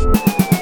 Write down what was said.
you